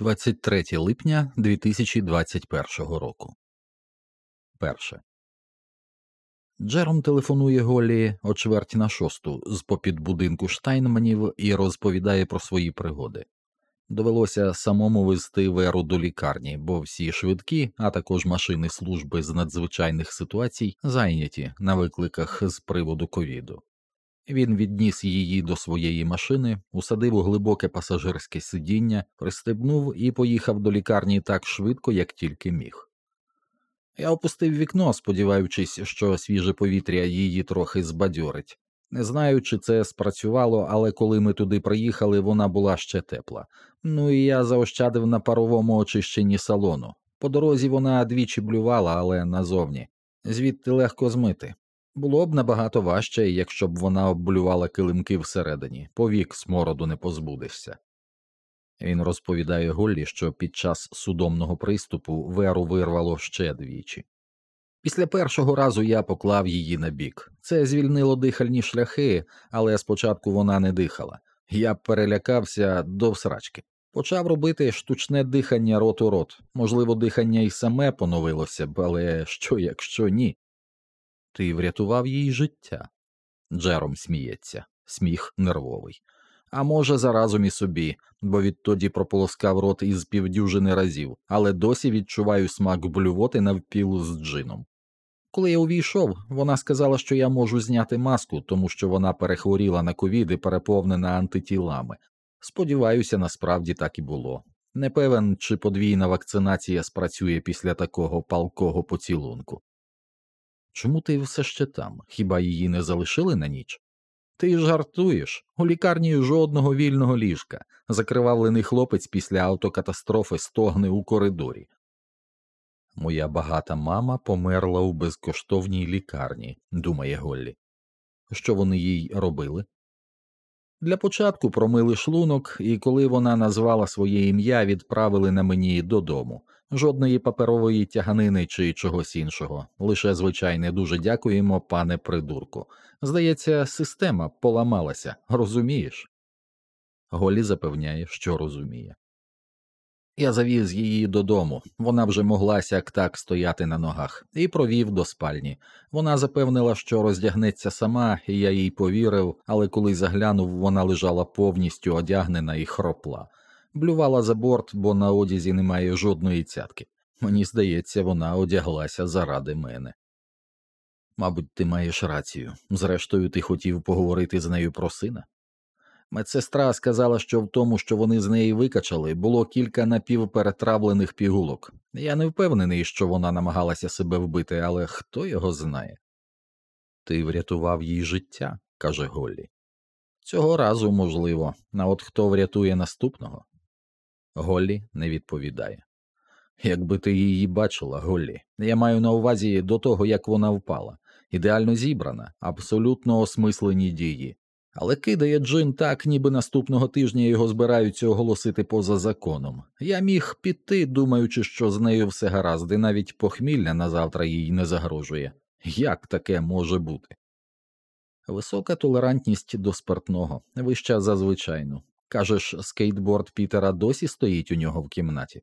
23 липня 2021 року. Перше. Джером телефонує Голі о чверть на шосту з попід будинку Штайнманів і розповідає про свої пригоди. Довелося самому везти веру до лікарні, бо всі швидкі, а також машини служби з надзвичайних ситуацій зайняті на викликах з приводу ковіду. Він відніс її до своєї машини, усадив у глибоке пасажирське сидіння, пристебнув і поїхав до лікарні так швидко, як тільки міг. Я опустив вікно, сподіваючись, що свіже повітря її трохи збадьорить. Не знаю, чи це спрацювало, але коли ми туди приїхали, вона була ще тепла. Ну і я заощадив на паровому очищенні салону. По дорозі вона двічі блювала, але назовні. Звідти легко змити. Було б набагато важче, якщо б вона обблювала килимки всередині, повік смороду не позбудешся. Він розповідає Голлі, що під час судомного приступу веру вирвало ще двічі. Після першого разу я поклав її на бік. Це звільнило дихальні шляхи, але спочатку вона не дихала. Я перелякався до всрачки. Почав робити штучне дихання рот у рот. Можливо, дихання й саме поновилося б, але що, якщо ні? Ти врятував їй життя. Джером сміється, сміх нервовий. А може, заразом і собі, бо відтоді прополоскав рот із півдюжини разів, але досі відчуваю смак блювоти навпіл з джином. Коли я увійшов, вона сказала, що я можу зняти маску, тому що вона перехворіла на ковід і переповнена антитілами. Сподіваюся, насправді так і було. Не певен, чи подвійна вакцинація спрацює після такого палкого поцілунку. Чому ти все ще там? Хіба її не залишили на ніч? Ти жартуєш, у лікарні жодного вільного ліжка. Закривавлений хлопець після автокатастрофи стогне у коридорі. Моя багата мама померла у безкоштовній лікарні, думає Голлі. Що вони їй робили? Для початку промили шлунок, і коли вона назвала своє ім'я, відправили на мені додому. Жодної паперової тяганини чи чогось іншого. Лише звичайне дуже дякуємо, пане придурку. Здається, система поламалася, розумієш? Голі запевняє, що розуміє. Я завіз її додому, вона вже могла сяк так стояти на ногах, і провів до спальні. Вона запевнила, що роздягнеться сама, і я їй повірив, але коли заглянув, вона лежала повністю одягнена і хропла, блювала за борт, бо на одязі немає жодної цятки. Мені здається, вона одяглася заради мене. Мабуть, ти маєш рацію. Зрештою, ти хотів поговорити з нею про сина? Медсестра сказала, що в тому, що вони з неї викачали, було кілька напівперетравлених пігулок. Я не впевнений, що вона намагалася себе вбити, але хто його знає. Ти врятував їй життя, каже Голлі. Цього разу можливо, а от хто врятує наступного? Голлі не відповідає. Якби ти її бачила, Голлі, я маю на увазі до того, як вона впала, ідеально зібрана, абсолютно осмислені дії, але кидає Джин так, ніби наступного тижня його збираються оголосити поза законом. Я міг піти, думаючи, що з нею все гаразд, і навіть похмілля на завтра їй не загрожує. Як таке може бути? Висока толерантність до спиртного, вища за звичайну. Кажеш, скейтборд Пітера досі стоїть у нього в кімнаті?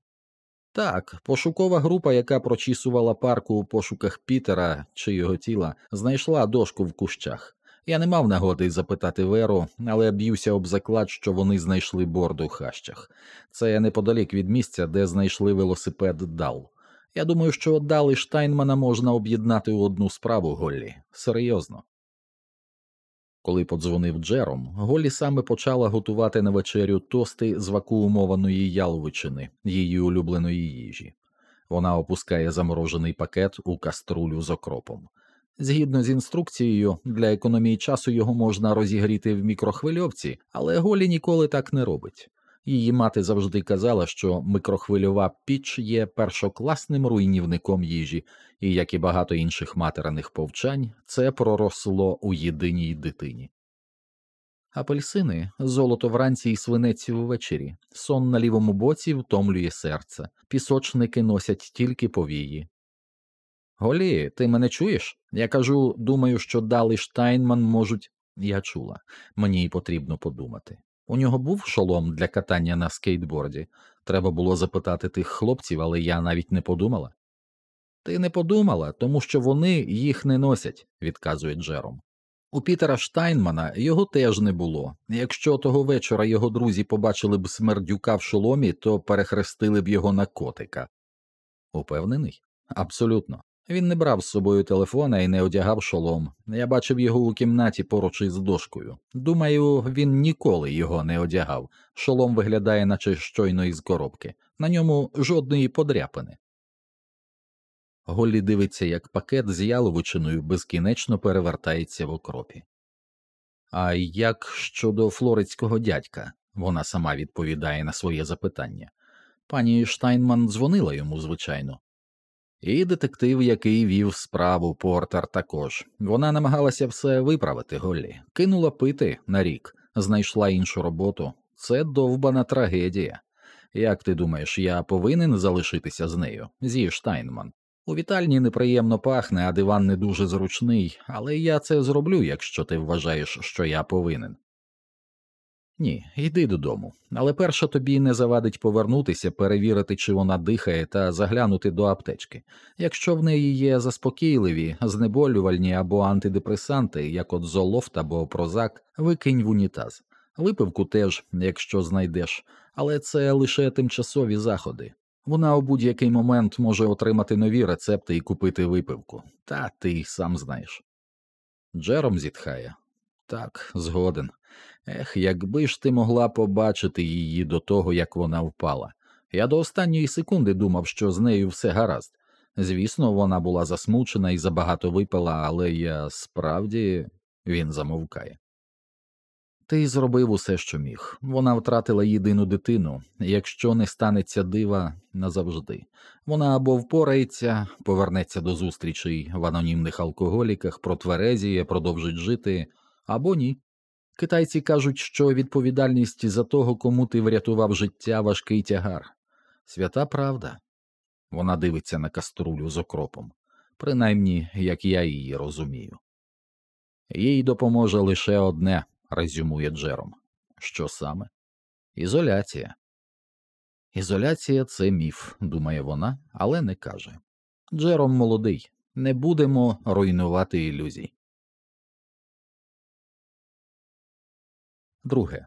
Так, пошукова група, яка прочісувала парку у пошуках Пітера чи його тіла, знайшла дошку в кущах. Я не мав нагоди запитати Веру, але б'юся об заклад, що вони знайшли борд у хащах. Це неподалік від місця, де знайшли велосипед Дал. Я думаю, що Дал і Штайнмана можна об'єднати у одну справу Голлі. Серйозно. Коли подзвонив Джером, Голі саме почала готувати на вечерю тости з вакуумованої яловичини, її улюбленої їжі. Вона опускає заморожений пакет у каструлю з окропом. Згідно з інструкцією, для економії часу його можна розігріти в мікрохвильовці, але Голі ніколи так не робить. Її мати завжди казала, що микрохвильова піч є першокласним руйнівником їжі, і, як і багато інших материних повчань, це проросло у єдиній дитині. Апельсини, золото вранці і свинець ввечері, сон на лівому боці втомлює серце, пісочники носять тільки повії, Голі, ти мене чуєш? Я кажу, думаю, що Дали Штайнман можуть. Я чула, мені й потрібно подумати. У нього був шолом для катання на скейтборді. Треба було запитати тих хлопців, але я навіть не подумала. Ти не подумала, тому що вони їх не носять, відказує Джером. У Пітера Штайнмана його теж не було. Якщо того вечора його друзі побачили б смердюка в шоломі, то перехрестили б його на котика. Упевнений? Абсолютно. Він не брав з собою телефона і не одягав шолом. Я бачив його у кімнаті поруч із дошкою. Думаю, він ніколи його не одягав. Шолом виглядає, наче щойно із коробки. На ньому жодної подряпини. Голлі дивиться, як пакет з яловичиною безкінечно перевертається в окропі. А як щодо флоридського дядька, вона сама відповідає на своє запитання. Пані Штайнман дзвонила йому, звичайно. І детектив, який вів справу Портер, також. Вона намагалася все виправити Голлі, кинула пити на рік, знайшла іншу роботу. Це довбана трагедія. Як ти думаєш, я повинен залишитися з нею? Зі Штайнман. У вітальні неприємно пахне, а диван не дуже зручний, але я це зроблю, якщо ти вважаєш, що я повинен. Ні, йди додому, але перша тобі не завадить повернутися, перевірити, чи вона дихає, та заглянути до аптечки. Якщо в неї є заспокійливі, знеболювальні або антидепресанти, як от золофт або прозак, викинь в унітаз. Випивку теж, якщо знайдеш, але це лише тимчасові заходи. Вона у будь-який момент може отримати нові рецепти і купити випивку, та ти й сам знаєш. Джером зітхає. Так, згоден. Ех, якби ж ти могла побачити її до того, як вона впала. Я до останньої секунди думав, що з нею все гаразд. Звісно, вона була засмучена і забагато випила, але я справді він замовкає. Ти зробив усе, що міг. Вона втратила єдину дитину, якщо не станеться дива назавжди. Вона або впорається, повернеться до зустрічей в анонімних алкоголіках, протверезіє, продовжить жити, або ні. Китайці кажуть, що відповідальність за того, кому ти врятував життя, важкий тягар. Свята правда. Вона дивиться на каструлю з окропом, принаймні, як я її розумію. Їй допоможе лише одне резюмує Джером. Що саме? Ізоляція. Ізоляція це міф, думає вона, але не каже. Джером молодий. Не будемо руйнувати ілюзій. Друге.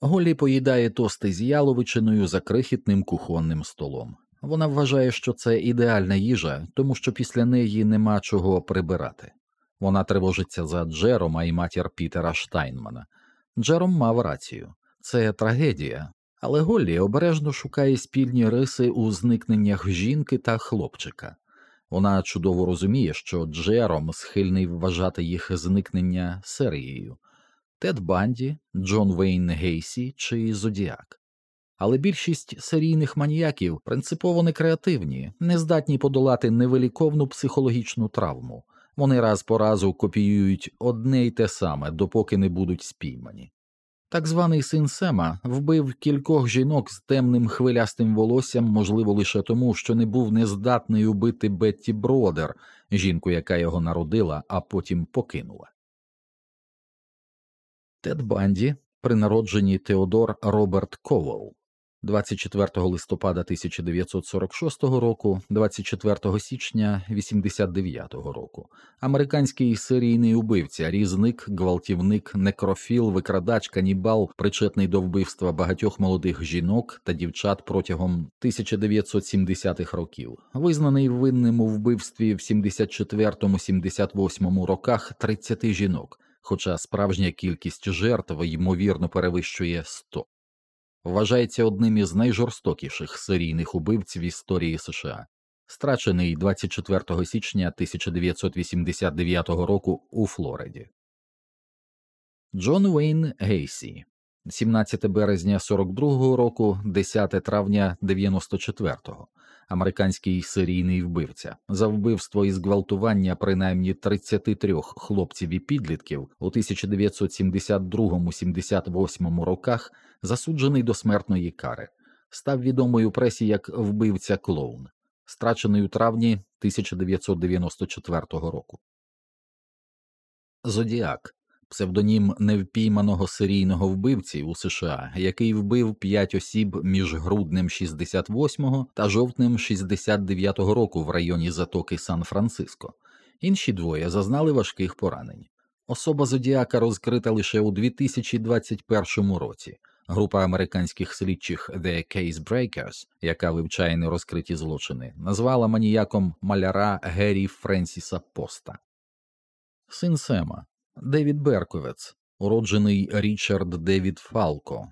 Голі поїдає тости з яловичиною за крихітним кухонним столом. Вона вважає, що це ідеальна їжа, тому що після неї нема чого прибирати. Вона тривожиться за Джерома і матір Пітера Штайнмана. Джером мав рацію це трагедія, але Голлі обережно шукає спільні риси у зникненнях жінки та хлопчика. Вона чудово розуміє, що Джером схильний вважати їх зникнення серією Тед Банді, Джон Вейн Гейсі чи Зодіак. Але більшість серійних маніяків принципово не креативні, не здатні подолати невеликовну психологічну травму. Вони раз по разу копіюють одне й те саме, допоки не будуть спіймані. Так званий син Сема вбив кількох жінок з темним хвилястим волоссям, можливо, лише тому, що не був нездатний убити Бетті Бродер, жінку, яка його народила, а потім покинула. Тед Банді при народженні Теодор Роберт Ковал 24 листопада 1946 року, 24 січня 89 року, американський серійний убивця, різник, гвалтівник, некрофіл, викрадач, канібал, причетний до вбивства багатьох молодих жінок та дівчат протягом 1970-х років, визнаний винним у вбивстві в 74-78 роках 30 жінок. Хоча справжня кількість жертв ймовірно перевищує 100 вважається одним із найжорстокіших серійних убивців в історії США, страчений 24 січня 1989 року у Флориді. Джон Уейн Гейсі 17 березня 42-го року, 10 травня 94-го американський серійний вбивця. За вбивство і зґвалтування принаймні 33 хлопців і підлітків у 1972-78 роках засуджений до смертної кари, став відомий у пресі як вбивця клоун, страчений у травні 1994 року. Зодіак псевдонім невпійманого серійного вбивці у США, який вбив п'ять осіб між груднем 68-го та жовтнем 69-го року в районі затоки Сан-Франциско. Інші двоє зазнали важких поранень. Особа Зодіака розкрита лише у 2021 році. Група американських слідчих The Case Breakers, яка вивчає нерозкриті злочини, назвала маніяком маляра Геррі Френсіса Поста. Син Сема Девід Берковець, уроджений Річард Девід Фалко,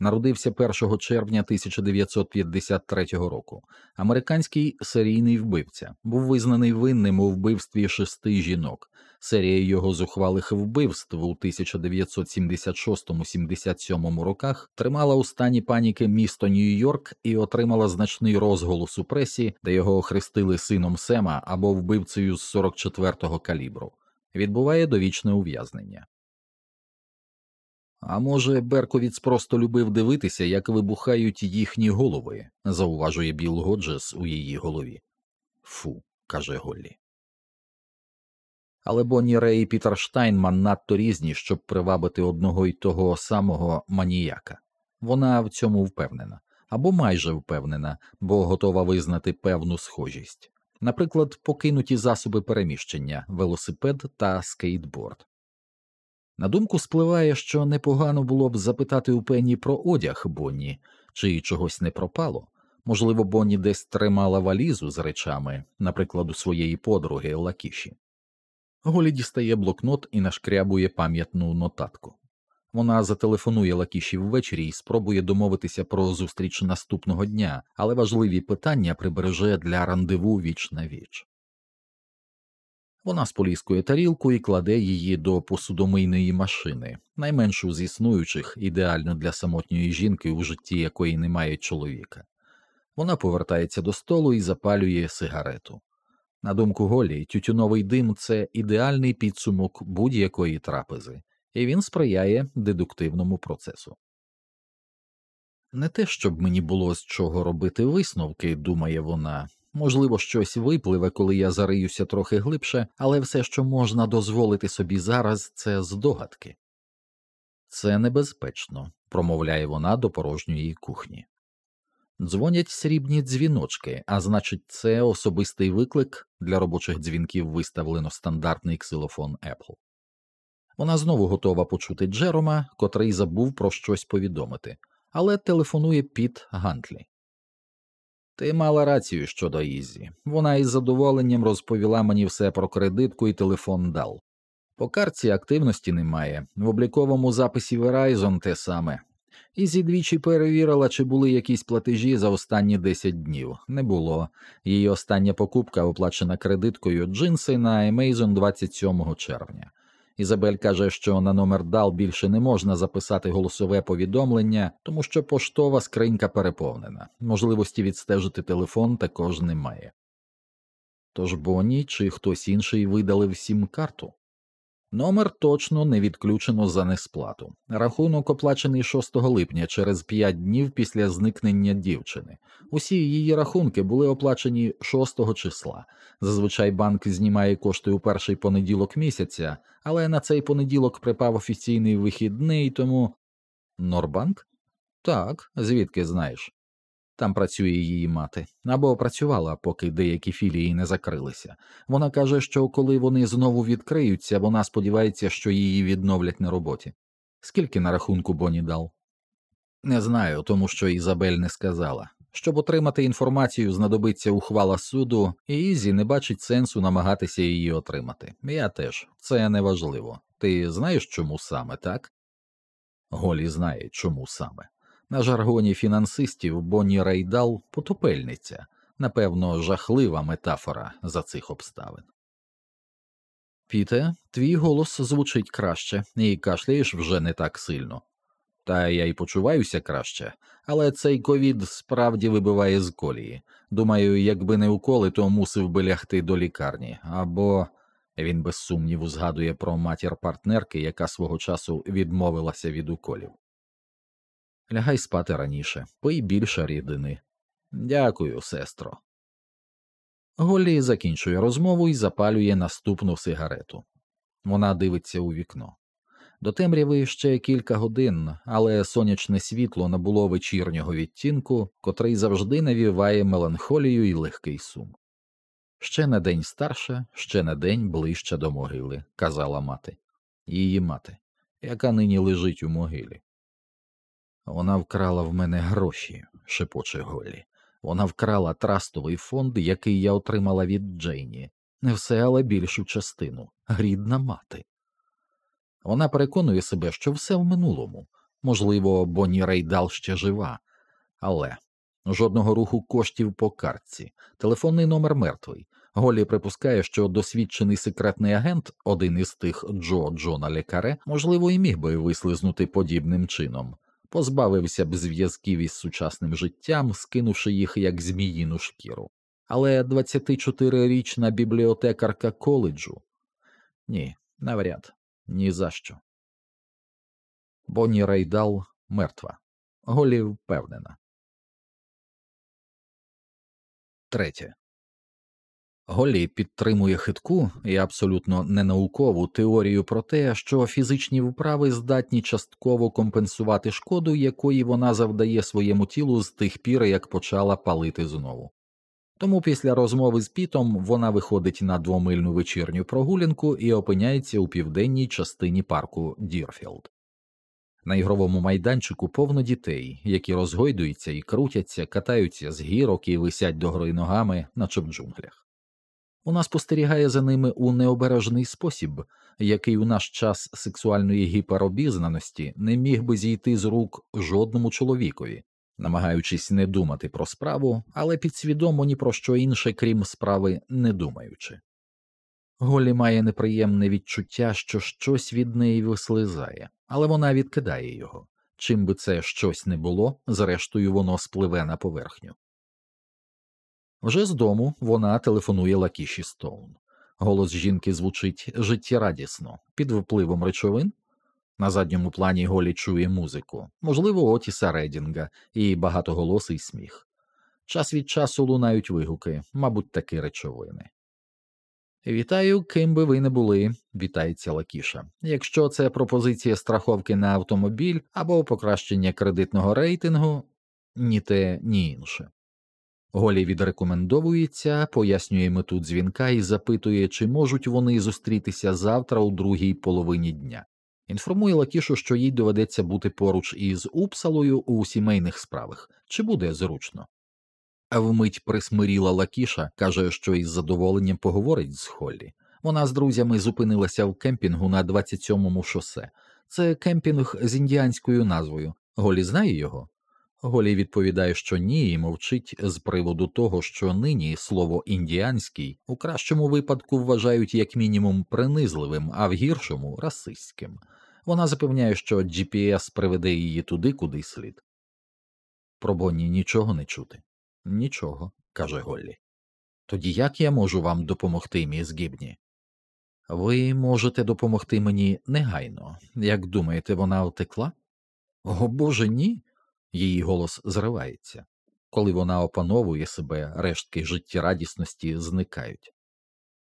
народився 1 червня 1953 року. Американський серійний вбивця був визнаний винним у вбивстві шести жінок. Серія його зухвалих вбивств у 1976-77 роках тримала у стані паніки місто Нью-Йорк і отримала значний розголос у пресі, де його охрестили сином Сема або вбивцею з 44-го калібру. Відбуває довічне ув'язнення. А може, Берковіц просто любив дивитися, як вибухають їхні голови, зауважує Біл Годжес у її голові. Фу, каже Голлі. Але Бонні Рей і Пітер Штайнман надто різні, щоб привабити одного й того самого маніяка. Вона в цьому впевнена або майже впевнена, бо готова визнати певну схожість, наприклад, покинуті засоби переміщення, велосипед та скейтборд. На думку спливає, що непогано було б запитати у Пенні про одяг Бонні, чи чогось не пропало. Можливо, Бонні десь тримала валізу з речами, наприклад, у своєї подруги Лакіші. Голі дістає блокнот і нашкрябує пам'ятну нотатку. Вона зателефонує Лакіші ввечері і спробує домовитися про зустріч наступного дня, але важливі питання прибереже для рандеву віч на віч. Вона споліскує тарілку і кладе її до посудомийної машини, найменшу з існуючих, ідеально для самотньої жінки, у житті якої немає чоловіка. Вона повертається до столу і запалює сигарету. На думку Голі, тютюновий дим це ідеальний підсумок будь-якої трапези, і він сприяє дедуктивному процесу. Не те, щоб мені було з чого робити висновки, думає вона, можливо, щось випливе, коли я зариюся трохи глибше, але все, що можна дозволити собі зараз, це здогадки. Це небезпечно, промовляє вона до порожньої кухні. Дзвонять срібні дзвіночки, а значить, це особистий виклик для робочих дзвінків виставлено стандартний ксилофон Apple. Вона знову готова почути Джерома, котрий забув про щось повідомити, але телефонує Піт Гантлі. Ти мала рацію щодо Ізі. Вона із задоволенням розповіла мені все про кредитку і телефон дал. По карті активності немає, в обліковому записі Verizon те саме. Ізі двічі перевірила, чи були якісь платежі за останні 10 днів. Не було. Її остання покупка оплачена кредиткою джинси на Amazon 27 червня. Ізабель каже, що на номер дал більше не можна записати голосове повідомлення, тому що поштова скринька переповнена. Можливості відстежити телефон також немає. Тож Бонні чи хтось інший видалив всім карту. Номер точно не відключено за несплату. Рахунок оплачений 6 липня через 5 днів після зникнення дівчини. Усі її рахунки були оплачені 6 числа. Зазвичай банк знімає кошти у перший понеділок місяця, але на цей понеділок припав офіційний вихідний, тому. Норбанк? Так, звідки знаєш? Там працює її мати або працювала, поки деякі філії не закрилися. Вона каже, що коли вони знову відкриються, вона сподівається, що її відновлять на роботі. Скільки на рахунку Бонні Дал? Не знаю, тому що Ізабель не сказала. Щоб отримати інформацію, знадобиться ухвала суду, і Ізі не бачить сенсу намагатися її отримати. Я теж, це неважливо. Ти знаєш, чому саме, так? Голлі знає, чому саме. На жаргоні фінансистів Бонні Рей Дал потопельниця, напевно, жахлива метафора за цих обставин. Піте, твій голос звучить краще, і кашляєш вже не так сильно. Та я й почуваюся краще, але цей ковід справді вибиває з колії. Думаю, якби не уколи, то мусив би лягти до лікарні, або він без сумніву згадує про матір партнерки, яка свого часу відмовилася від уколів. Лягай спати раніше, пий більше рідини. Дякую, сестро. Голлі закінчує розмову і запалює наступну сигарету. Вона дивиться у вікно. До темряви ще кілька годин, але сонячне світло набуло вечірнього відтінку, котрий завжди навіває меланхолію і легкий сум. Ще на день старше, ще на день ближче до могили, казала мати, її мати, яка нині лежить у могилі. Вона вкрала в мене гроші, шепоче Голлі. Вона вкрала трастовий фонд, який я отримала від Джейні, не все, але більшу частину, грідна мати. Вона переконує себе, що все в минулому. Можливо, Бонні Рейдал ще жива, але жодного руху коштів по картці, телефонний номер мертвий. Голі припускає, що досвідчений секретний агент, один із тих Джо Джона Лекаре, можливо, і міг би вислизнути подібним чином, позбавився б зв'язків із сучасним життям, скинувши їх як зміїну шкіру. Але 24-річна бібліотекарка коледжу ні, навряд. Ні за що. Бонні Рейдал мертва. Голі впевнена. Третє. Голлі підтримує хитку і абсолютно ненаукову теорію про те, що фізичні вправи здатні частково компенсувати шкоду, якої вона завдає своєму тілу з тих пір, як почала палити знову. Тому після розмови з Пітом вона виходить на двомильну вечірню прогулянку і опиняється у південній частині парку Дірфілд. На ігровому майданчику повно дітей, які розгойдуються і крутяться, катаються з гірок і висять до гори ногами, наче в джунглях. Вона спостерігає за ними у необережний спосіб, який у наш час сексуальної гіперобізнаності не міг би зійти з рук жодному чоловікові, намагаючись не думати про справу, але підсвідомо ні про що інше, крім справи, не думаючи. Голі має неприємне відчуття, що щось від неї вислизає, але вона відкидає його. Чим би це щось не було, зрештою воно спливе на поверхню. Вже з дому вона телефонує Лакіші Стоун. Голос жінки звучить життєрадісно, під впливом речовин на задньому плані Голі чує музику, можливо, Отіса Редінга і багатоголосий сміх. Час від часу лунають вигуки, мабуть, таки речовини. Вітаю, ким би ви не були, вітається Лакіша. Якщо це пропозиція страховки на автомобіль або покращення кредитного рейтингу, ні те, ні інше. Голі відрекомендовується, пояснює мету дзвінка і запитує, чи можуть вони зустрітися завтра у другій половині дня. Інформує Лакішу, що їй доведеться бути поруч із Упсалою у сімейних справах, чи буде зручно. А вмить присмиріла Лакіша, каже, що із задоволенням поговорить з Холлі. Вона з друзями зупинилася в кемпінгу на 27-му шосе. Це кемпінг з індіанською назвою. Голі знає його? Голі відповідає, що ні, і мовчить з приводу того, що нині слово індіанський у кращому випадку вважають як мінімум принизливим, а в гіршому расистським. Вона запевняє, що GPS приведе її туди, куди слід. Про Бонні нічого не чути. Нічого, каже Голлі. Тоді як я можу вам допомогти, міс Гібні? Ви можете допомогти мені негайно. Як думаєте, вона втекла? О Боже, ні. Її голос зривається. Коли вона опановує себе, рештки життєрадісності зникають.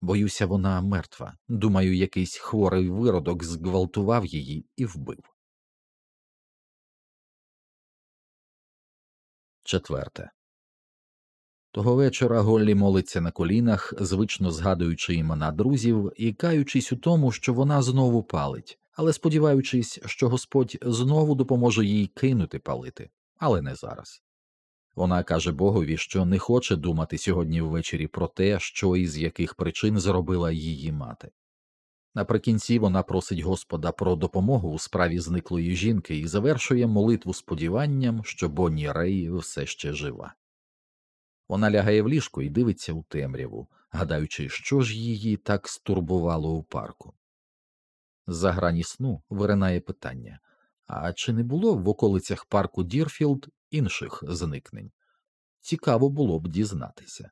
Боюся, вона мертва. Думаю, якийсь хворий виродок зґвалтував її і вбив. Четверте. Того вечора Голлі молиться на колінах, звично згадуючи імена друзів і каючись у тому, що вона знову палить, але сподіваючись, що Господь знову допоможе їй кинути палити, але не зараз. Вона каже Богові, що не хоче думати сьогодні ввечері про те, що і з яких причин зробила її мати. Наприкінці вона просить Господа про допомогу у справі зниклої жінки і завершує молитву сподіванням, що Бонні Рей все ще жива. Вона лягає в ліжко і дивиться у темряву, гадаючи, що ж її так стурбувало у парку. На грані сну виринає питання а чи не було в околицях парку Дірфілд інших зникнень? Цікаво було б дізнатися.